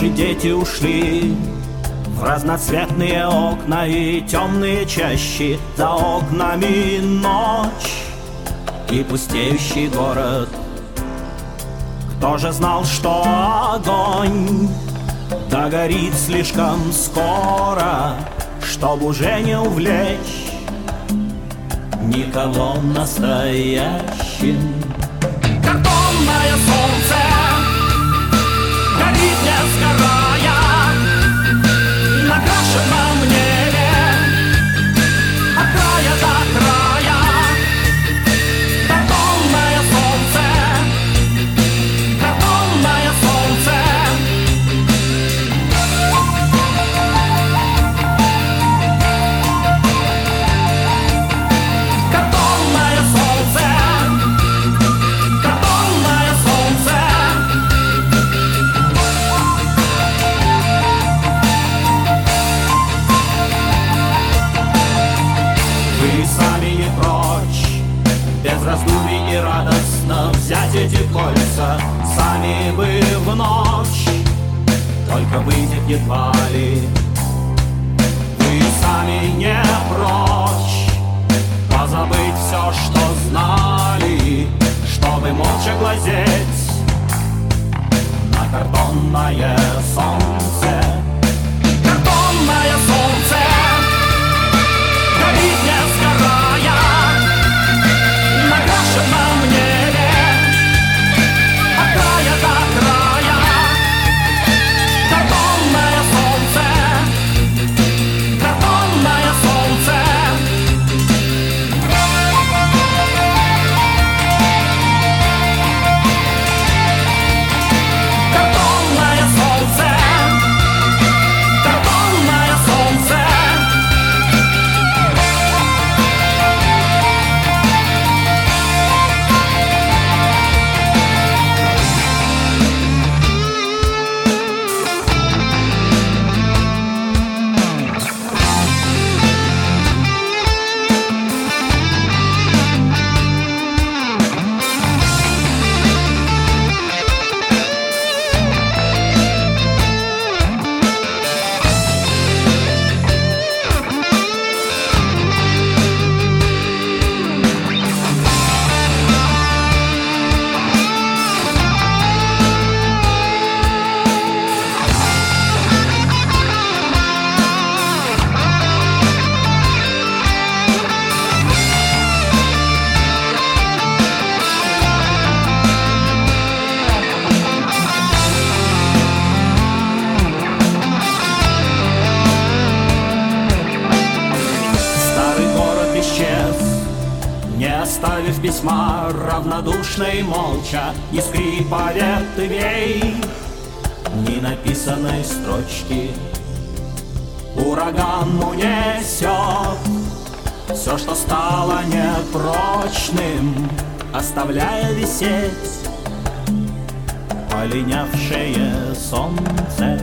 Наши дети ушли в разноцветные окна и темные чащи. За окнами ночь и пустеющий город. Кто же знал, что огонь догорит слишком скоро Чтоб уже не увлечь никого настоящим? Картонное солнце горит не Без раздумий и радостно Взять эти кольца Сами бы в ночь Только выйдет едва ли. Вы сами не прочь Позабыть все, что знали Чтобы молча глазеть На картонное солнце оставив письма Равнодушно и молча, ни скрипа ветвей Ни написанной строчки Ураган унесет Все, что стало непрочным Оставляя висеть Полинявшее солнце